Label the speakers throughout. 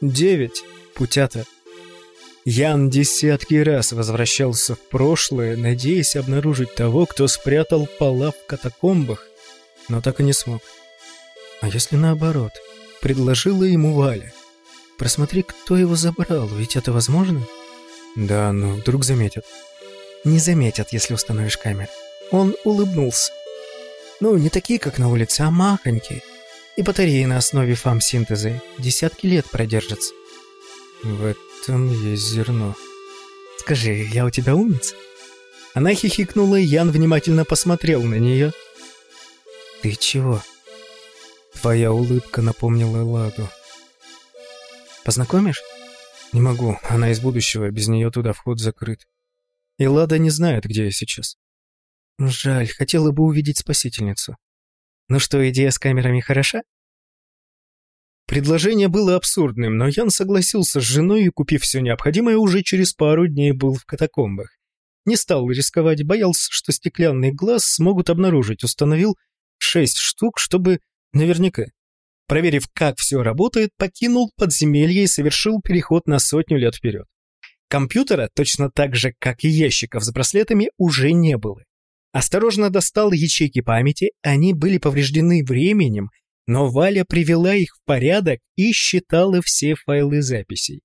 Speaker 1: Девять. Путята. Ян десятки раз возвращался в прошлое, надеясь обнаружить того, кто спрятал пола в катакомбах, но так и не смог. А если наоборот? Предложила ему Валя. Просмотри, кто его забрал, ведь это возможно? Да, но вдруг заметят. Не заметят, если установишь камеры. Он улыбнулся. Ну, не такие, как на улице, а махонькие. И батареи на основе фам-синтеза десятки лет продержатся. В этом есть зерно. Скажи, я у тебя умница? Она хихикнула, и Ян внимательно посмотрел на нее. Ты чего? Твоя улыбка напомнила Ладу. Познакомишь? Не могу, она из будущего, без нее туда вход закрыт. И Лада не знает, где я сейчас. Жаль, хотела бы увидеть спасительницу. Ну что, идея с камерами хороша? Предложение было абсурдным, но Ян согласился с женой и, купив все необходимое, уже через пару дней был в катакомбах. Не стал рисковать, боялся, что стеклянный глаз смогут обнаружить, установил шесть штук, чтобы наверняка. Проверив, как все работает, покинул подземелье и совершил переход на сотню лет вперед. Компьютера, точно так же, как и ящиков с браслетами, уже не было. Осторожно достал ячейки памяти, они были повреждены временем, но Валя привела их в порядок и считала все файлы записей.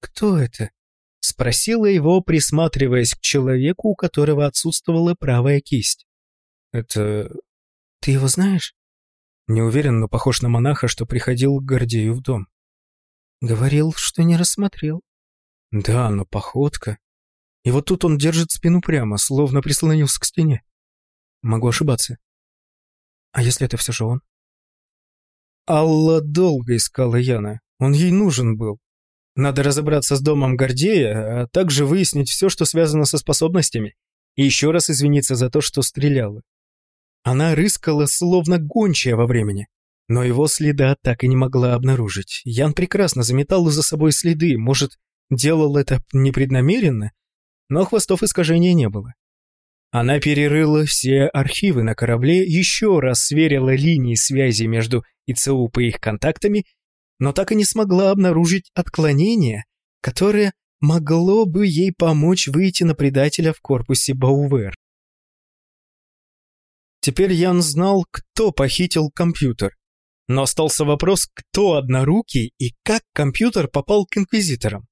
Speaker 1: «Кто это?» — спросила его, присматриваясь к человеку, у которого отсутствовала правая кисть. «Это... ты его знаешь?» Не уверен, но похож на монаха, что приходил к Гордею в дом. Говорил, что не рассмотрел. Да, но походка. И вот тут он держит спину прямо, словно прислонился к стене. Могу ошибаться. А если это все же он? Алла долго искала Яна. Он ей нужен был. Надо разобраться с домом Гордея, а также выяснить все, что связано со способностями, и еще раз извиниться за то, что стреляла. Она рыскала, словно гончая во времени, но его следа так и не могла обнаружить. Ян прекрасно заметал за собой следы, может, делал это непреднамеренно, но хвостов искажения не было. Она перерыла все архивы на корабле, еще раз сверила линии связи между ИЦУП и их контактами, но так и не смогла обнаружить отклонение, которое могло бы ей помочь выйти на предателя в корпусе Баувер. Теперь Ян знал, кто похитил компьютер. Но остался вопрос, кто однорукий и как компьютер попал к инквизиторам.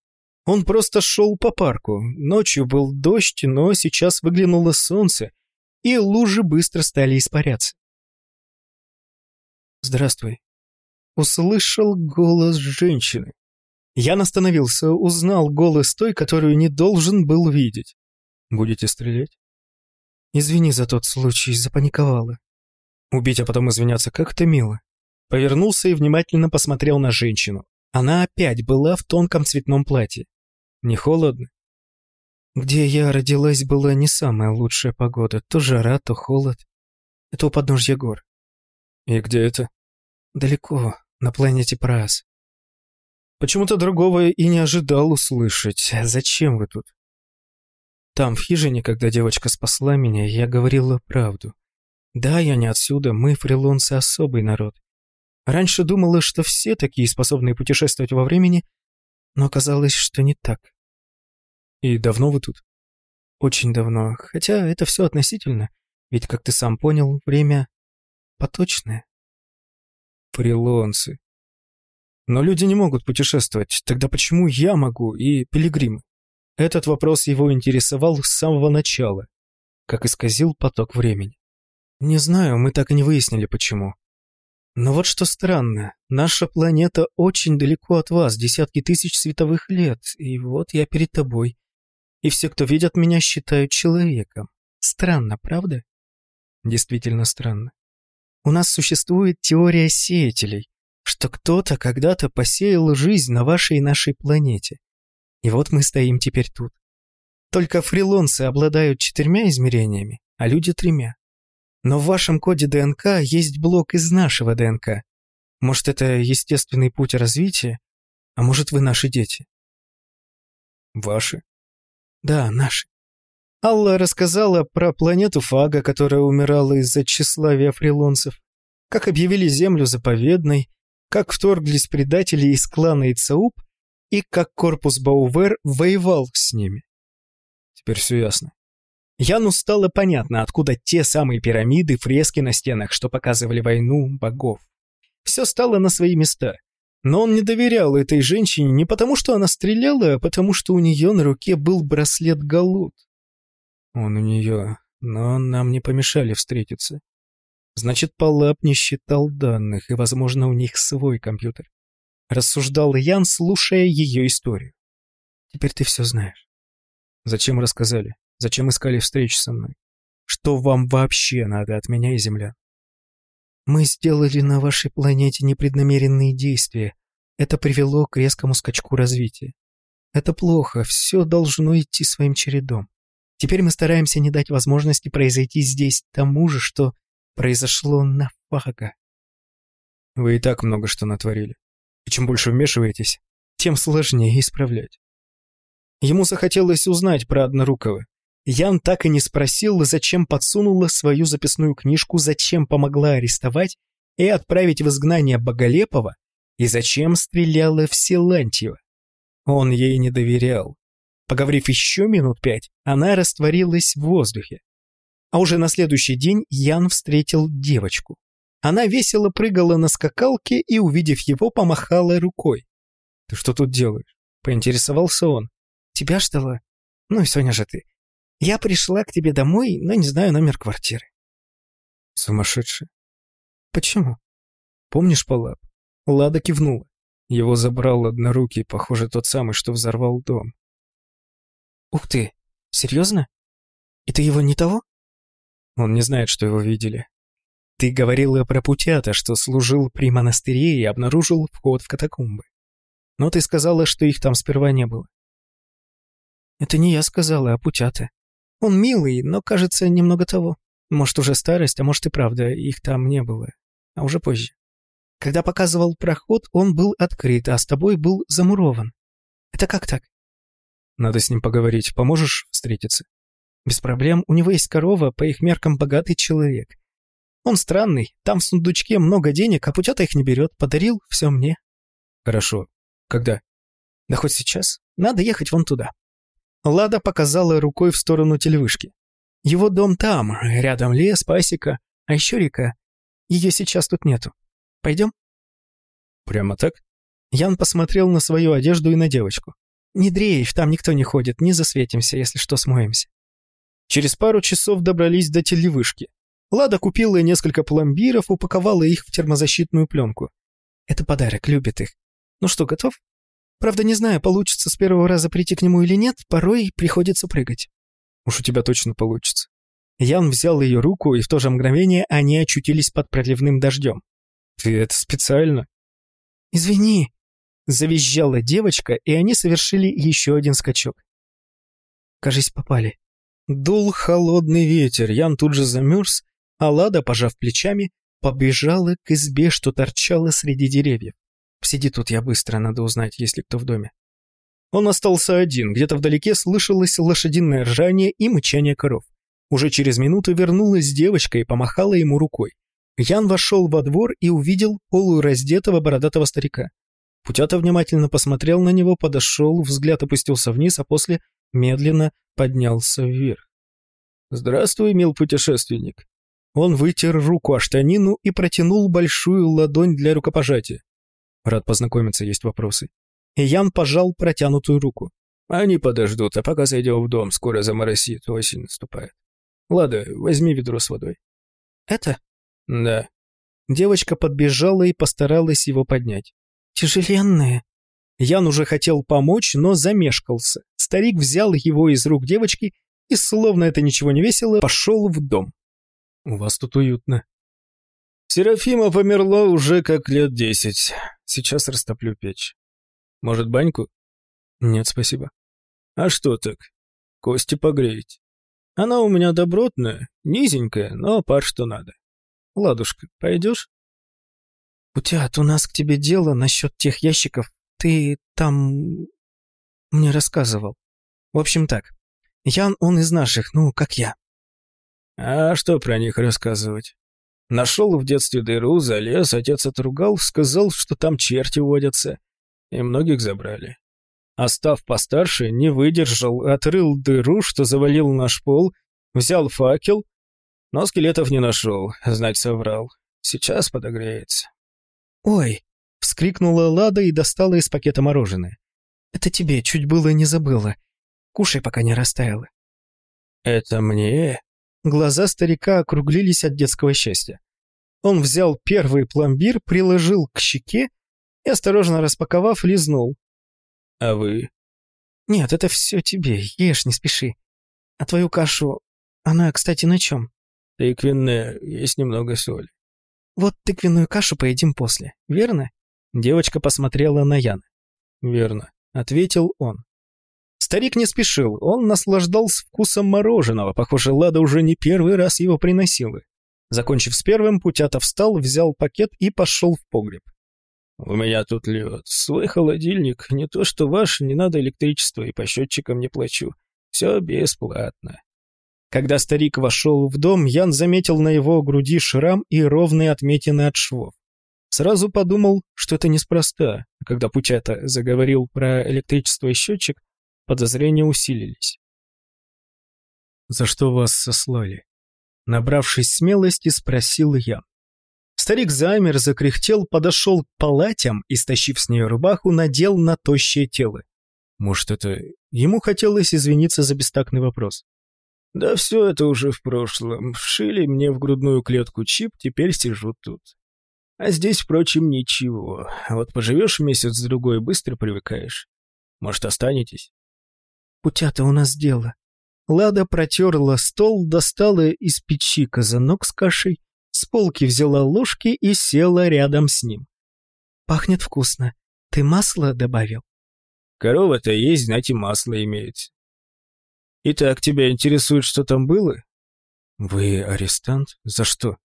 Speaker 1: Он просто шел по парку. Ночью был дождь, но сейчас выглянуло солнце, и лужи быстро стали испаряться. «Здравствуй», — услышал голос женщины. Я остановился, узнал голос той, которую не должен был видеть. «Будете стрелять?» «Извини за тот случай, запаниковала». Убить, а потом извиняться, как это мило. Повернулся и внимательно посмотрел на женщину. Она опять была в тонком цветном платье. Не холодно? Где я родилась, была не самая лучшая погода. То жара, то холод. Это у подножья гор. И где это? Далеко, на планете Прас. Почему-то другого и не ожидал услышать. Зачем вы тут? Там, в хижине, когда девочка спасла меня, я говорила правду. Да, я не отсюда, мы, фрилонцы, особый народ. Раньше думала, что все такие способные путешествовать во времени, но оказалось, что не так. И давно вы тут? Очень давно. Хотя это все относительно. Ведь, как ты сам понял, время поточное. Фрилонцы. Но люди не могут путешествовать. Тогда почему я могу и пилигримы? Этот вопрос его интересовал с самого начала, как исказил поток времени. Не знаю, мы так и не выяснили, почему. Но вот что странно, наша планета очень далеко от вас, десятки тысяч световых лет, и вот я перед тобой и все, кто видят меня, считают человеком. Странно, правда? Действительно странно. У нас существует теория сеятелей, что кто-то когда-то посеял жизнь на вашей и нашей планете. И вот мы стоим теперь тут. Только фрилонцы обладают четырьмя измерениями, а люди тремя. Но в вашем коде ДНК есть блок из нашего ДНК. Может, это естественный путь развития, а может, вы наши дети. Ваши? Да, наши. Алла рассказала про планету Фага, которая умирала из-за тщеславия фрилонцев, как объявили Землю заповедной, как вторглись предатели из клана Ицауп и как корпус Баувер воевал с ними. Теперь все ясно. Яну стало понятно, откуда те самые пирамиды, фрески на стенах, что показывали войну богов. Все стало на свои места. Но он не доверял этой женщине не потому, что она стреляла, а потому, что у нее на руке был браслет Галут. Он у нее, но нам не помешали встретиться. Значит, Палап не считал данных, и, возможно, у них свой компьютер. Рассуждал Ян, слушая ее историю. Теперь ты все знаешь. Зачем рассказали? Зачем искали встречи со мной? Что вам вообще надо от меня и земля? Мы сделали на вашей планете непреднамеренные действия. Это привело к резкому скачку развития. Это плохо, все должно идти своим чередом. Теперь мы стараемся не дать возможности произойти здесь тому же, что произошло на Фага. Вы и так много что натворили. И чем больше вмешиваетесь, тем сложнее исправлять. Ему захотелось узнать про Однорукого, Ян так и не спросил, зачем подсунула свою записную книжку, зачем помогла арестовать и отправить в изгнание Боголепова, и зачем стреляла в Силантьева. Он ей не доверял. Поговорив еще минут пять, она растворилась в воздухе. А уже на следующий день Ян встретил девочку. Она весело прыгала на скакалке и, увидев его, помахала рукой. «Ты что тут делаешь?» — поинтересовался он. «Тебя ждала? Ну и Соня же ты. Я пришла к тебе домой, но не знаю номер квартиры. Сумасшедший. Почему? Помнишь Палап? Лада кивнула. Его забрал однорукий, похоже, тот самый, что взорвал дом. Ух ты, серьезно? И ты его не того? Он не знает, что его видели. Ты говорила про Путята, что служил при монастыре и обнаружил вход в катакомбы. Но ты сказала, что их там сперва не было. Это не я сказала, а Путята. Он милый, но, кажется, немного того. Может, уже старость, а может и правда, их там не было. А уже позже. Когда показывал проход, он был открыт, а с тобой был замурован. Это как так? Надо с ним поговорить. Поможешь встретиться? Без проблем. У него есть корова, по их меркам богатый человек. Он странный. Там в сундучке много денег, а путята их не берет. Подарил все мне. Хорошо. Когда? Да хоть сейчас. Надо ехать вон туда. Лада показала рукой в сторону телевышки. «Его дом там, рядом лес, пасека, а еще река. Ее сейчас тут нету. Пойдем?» «Прямо так?» Ян посмотрел на свою одежду и на девочку. «Не дрейф, там никто не ходит, не засветимся, если что, смоемся». Через пару часов добрались до телевышки. Лада купила несколько пломбиров, упаковала их в термозащитную пленку. «Это подарок, любит их. Ну что, готов?» Правда, не знаю, получится с первого раза прийти к нему или нет, порой приходится прыгать. Уж у тебя точно получится. Ян взял ее руку, и в то же мгновение они очутились под проливным дождем. Ты это специально? Извини, завизжала девочка, и они совершили еще один скачок. Кажись, попали. Дул холодный ветер, Ян тут же замерз, а Лада, пожав плечами, побежала к избе, что торчала среди деревьев. Сиди тут, я быстро, надо узнать, есть ли кто в доме. Он остался один, где-то вдалеке слышалось лошадиное ржание и мычание коров. Уже через минуту вернулась девочка и помахала ему рукой. Ян вошел во двор и увидел полураздетого бородатого старика. Путята внимательно посмотрел на него, подошел, взгляд опустился вниз, а после медленно поднялся вверх. «Здравствуй, мил путешественник». Он вытер руку о штанину и протянул большую ладонь для рукопожатия. Рад познакомиться, есть вопросы. И Ян пожал протянутую руку. Они подождут, а пока зайдем в дом, скоро заморосит, осень наступает. Ладно, возьми ведро с водой. Это? Да. Девочка подбежала и постаралась его поднять. Тяжеленные. Ян уже хотел помочь, но замешкался. Старик взял его из рук девочки и, словно это ничего не весело, пошел в дом. «У вас тут уютно». Серафима померла уже как лет десять. Сейчас растоплю печь. Может, баньку? Нет, спасибо. А что так? Кости погреть. Она у меня добротная, низенькая, но пар что надо. Ладушка, пойдешь? Утят, у нас к тебе дело насчет тех ящиков. Ты там... мне рассказывал. В общем так, Ян он из наших, ну, как я. А что про них рассказывать?
Speaker 2: Нашел в детстве дыру, залез, отец отругал, сказал, что там черти водятся. И многих забрали. А став постарше, не выдержал, отрыл дыру, что завалил наш пол, взял факел, но скелетов не нашел, знать соврал. Сейчас подогреется.
Speaker 1: «Ой!» — вскрикнула Лада и достала из пакета мороженое. «Это тебе, чуть было не забыла. Кушай, пока не растаяло».
Speaker 2: «Это мне?»
Speaker 1: Глаза старика округлились от детского счастья. Он взял первый пломбир, приложил к щеке и, осторожно распаковав, лизнул.
Speaker 2: «А вы?»
Speaker 1: «Нет, это все тебе, ешь, не спеши. А твою кашу, она, кстати, на чем?»
Speaker 2: «Тыквенная, есть немного соли».
Speaker 1: «Вот тыквенную кашу поедим после, верно?» Девочка посмотрела на Яна.
Speaker 2: «Верно», —
Speaker 1: ответил он. Старик не спешил, он наслаждался вкусом мороженого, похоже, Лада уже не первый раз его приносила. Закончив с первым, Путята встал, взял пакет и пошел в погреб.
Speaker 2: «У меня тут лед. Свой холодильник. Не то что ваш, не надо электричества и по счетчикам не плачу. Все бесплатно».
Speaker 1: Когда старик вошел в дом, Ян заметил на его груди шрам и ровные отметины от швов. Сразу подумал, что это неспроста. Когда Путята заговорил про электричество и счетчик, подозрения усилились. «За что вас сослали?» Набравшись смелости, спросил Ян. Старик замер, закряхтел, подошел к палатям и, стащив с нее рубаху, надел на тощее тело. Может, это... Ему хотелось извиниться за бестактный вопрос.
Speaker 2: «Да все это уже в прошлом. Вшили мне в грудную клетку чип, теперь сижу тут. А здесь, впрочем, ничего. Вот поживешь месяц-другой, быстро привыкаешь. Может, останетесь?»
Speaker 1: «Путята у нас дело». Лада протерла стол, достала из печи казанок с кашей, с полки взяла ложки и села рядом с ним. «Пахнет вкусно. Ты масло добавил?»
Speaker 2: «Корова-то есть, знаете, масло имеется». «Итак, тебя интересует, что там было?»
Speaker 1: «Вы арестант? За что?»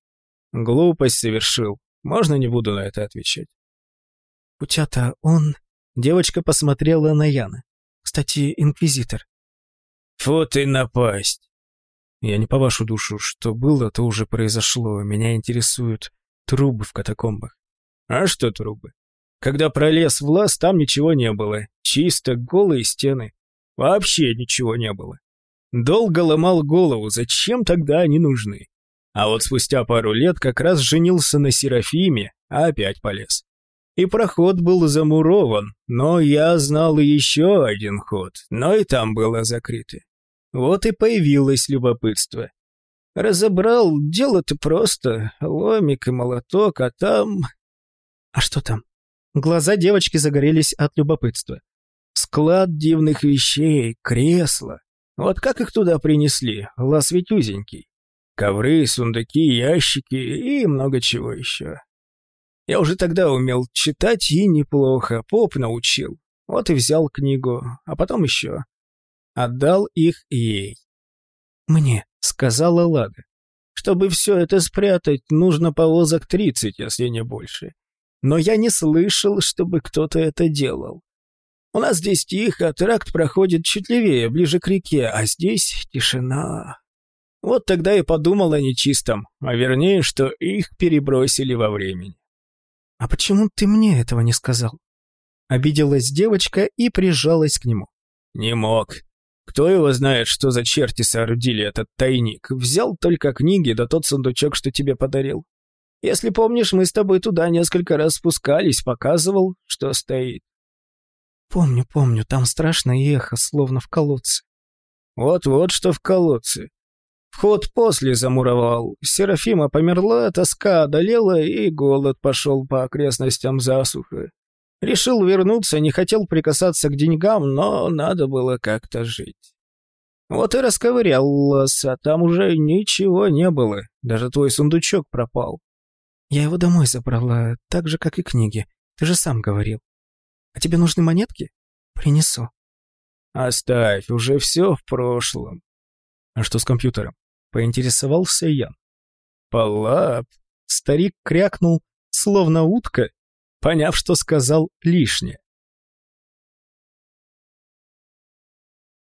Speaker 2: «Глупость совершил. Можно не буду на это отвечать?»
Speaker 1: «Путята, он...» Девочка посмотрела на Яна. «Кстати, инквизитор».
Speaker 2: «Фу ты напасть!»
Speaker 1: Я не по вашу душу. Что было, то уже произошло. Меня интересуют трубы в катакомбах.
Speaker 2: А что трубы? Когда пролез в лаз, там ничего не было. Чисто голые стены. Вообще ничего не было. Долго ломал голову, зачем тогда они нужны? А вот спустя пару лет как раз женился на Серафиме, а опять полез. И проход был замурован, но я знал еще один ход, но и там было закрыто. Вот и появилось любопытство. Разобрал, дело-то просто, ломик и молоток, а там...
Speaker 1: А что там? Глаза девочки загорелись от любопытства.
Speaker 2: Склад дивных вещей, кресло. Вот как их туда принесли, лаз ведь узенький. Ковры, сундуки, ящики и много чего еще. Я уже тогда умел читать и неплохо, поп научил. Вот и взял книгу, а потом еще. Отдал их ей.
Speaker 1: «Мне», — сказала Лада.
Speaker 2: «Чтобы все это спрятать, нужно повозок тридцать, если не больше. Но я не слышал, чтобы кто-то это делал. У нас здесь тихо, тракт проходит чуть левее, ближе к реке, а здесь тишина. Вот тогда и подумал о нечистом, а вернее, что их перебросили во времени.
Speaker 1: «А почему ты мне этого не сказал?» Обиделась девочка и прижалась к нему.
Speaker 2: «Не мог. Кто его знает, что за черти соорудили этот тайник? Взял только книги да тот сундучок, что тебе подарил. Если помнишь, мы с тобой туда несколько раз спускались, показывал, что стоит.
Speaker 1: Помню, помню, там страшное эхо, словно в колодце.
Speaker 2: Вот-вот что в колодце. Вход после замуровал. Серафима померла, тоска одолела, и голод пошел по окрестностям засуха. Решил вернуться, не хотел прикасаться к деньгам, но надо было как-то жить. Вот и расковырялся, там уже ничего не было, даже твой сундучок пропал.
Speaker 1: Я его домой забрала, так же, как и книги, ты же сам говорил. А тебе нужны монетки? Принесу.
Speaker 2: Оставь, уже все в прошлом.
Speaker 1: А что с компьютером? Поинтересовался Ян.
Speaker 2: Палап.
Speaker 1: Старик крякнул, словно утка, поняв, что сказал лишнее.